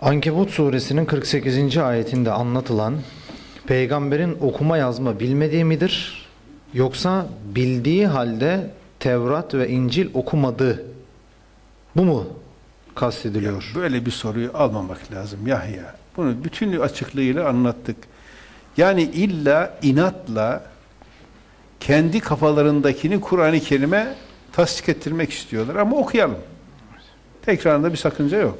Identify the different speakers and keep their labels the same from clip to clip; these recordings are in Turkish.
Speaker 1: Ankebut suresinin 48. ayetinde anlatılan peygamberin okuma yazma bilmediği midir? Yoksa bildiği halde Tevrat ve İncil okumadı. Bu mu kastediliyor?
Speaker 2: Böyle bir soruyu almamak lazım Yahya. Bunu bütün açıklığıyla anlattık. Yani illa inatla kendi kafalarındakini Kur'an-ı Kerim'e tasdik ettirmek istiyorlar. Ama okuyalım. Tekrarında bir sakınca yok.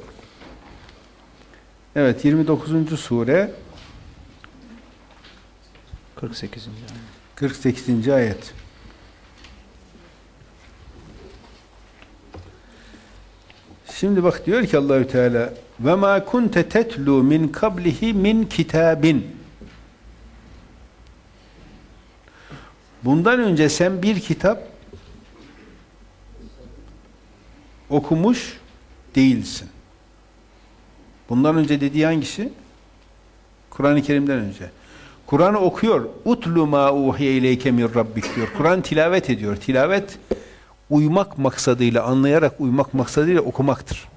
Speaker 2: Evet 29. sure
Speaker 1: 48. ayet.
Speaker 2: 48. ayet. Şimdi bak diyor ki Allahü Teala ve ma kunte tetlu min kablihi min kitabin. Bundan önce sen bir kitap okumuş değilsin. Bundan önce dediği hangisi? Kur'an-ı Kerim'den önce. Kur'an'ı okuyor. Utlu ma uhiye ileyke min rabbik diyor. Kur'an tilavet ediyor. Tilavet uymak maksadıyla, anlayarak uymak maksadıyla okumaktır.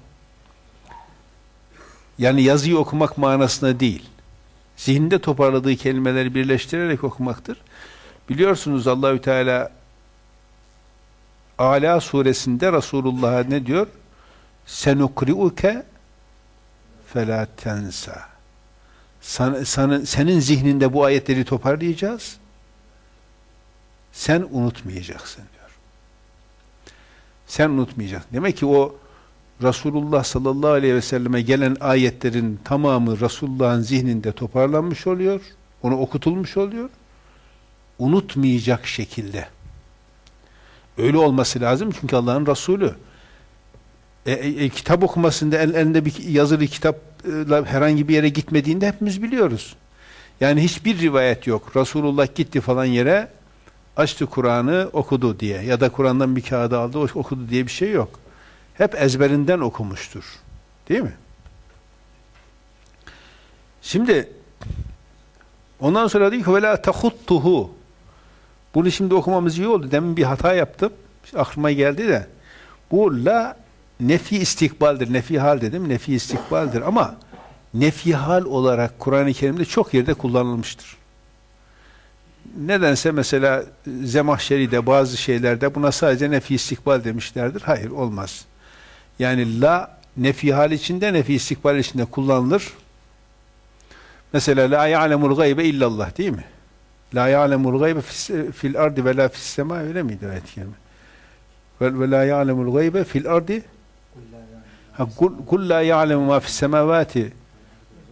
Speaker 2: Yani yazıyı okumak manasına değil. Zihinde toparladığı kelimeleri birleştirerek okumaktır. Biliyorsunuz Allahü Teala Ala suresinde Resulullah'a ne diyor? Senukri'uke felâ tensa. Sana, sana, senin zihninde bu ayetleri toparlayacağız. Sen unutmayacaksın diyor. Sen unutmayacaksın. Demek ki o Resulullah sallallahu aleyhi ve selleme gelen ayetlerin tamamı Resulullah'ın zihninde toparlanmış oluyor. Onu okutulmuş oluyor. Unutmayacak şekilde. Öyle olması lazım çünkü Allah'ın Resulü. E, e, e, kitap okumasında el, elinde bir yazılı kitapla herhangi bir yere gitmediğinde hepimiz biliyoruz. Yani hiçbir rivayet yok. Resulullah gitti falan yere açtı Kur'an'ı okudu diye ya da Kur'an'dan bir kağıdı aldı okudu diye bir şey yok. Hep ezberinden okumuştur. Değil mi? Şimdi ondan sonra diyor ki وَلَا تَخُطُّهُ Bunu şimdi okumamız iyi oldu. Demin bir hata yaptım. İşte aklıma geldi de bu la nefi istikbaldir. Nefi hal dedim. Nefi istikbaldir ama nefi hal olarak Kur'an-ı Kerim'de çok yerde kullanılmıştır. Nedense mesela Zemahşeri'de bazı şeylerde buna sadece nefi istikbal demişlerdir. Hayır olmaz. Yani la nefi hal içinde nefi istikbal içinde kullanılır. Mesela la ya'lemul gaybe illallah değil mi? La ya'lemul gaybe fil ardi ve la fis sema öyle miydi ayet-i kerime? Ve, la ya'lemul gaybe fil ardi kul la ya'lemu ma fis semavati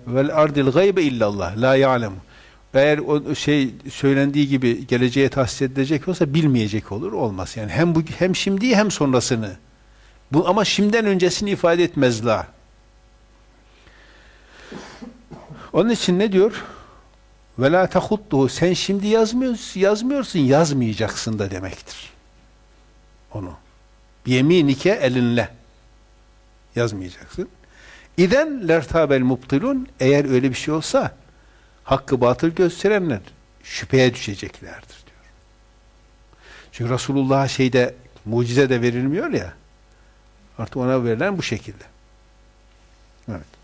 Speaker 2: vel ardil gaybe illallah. La ya'lemu. Eğer o şey söylendiği gibi geleceğe tahsis edilecek olsa bilmeyecek olur olmaz. Yani hem bu hem şimdi hem sonrasını. Bu ama şimdiden öncesini ifade etmez la. Onun için ne diyor? Ve la tahuttuhu sen şimdi yazmıyorsun yazmıyorsun yazmayacaksın da demektir. Onu. Yeminike elinle yazmayacaksın. İden lertabel mubtilun eğer öyle bir şey olsa hakkı batıl gösterenler şüpheye düşeceklerdir diyor. Çünkü Resulullah'a şeyde mucize de verilmiyor ya artık ona verilen bu şekilde. Evet.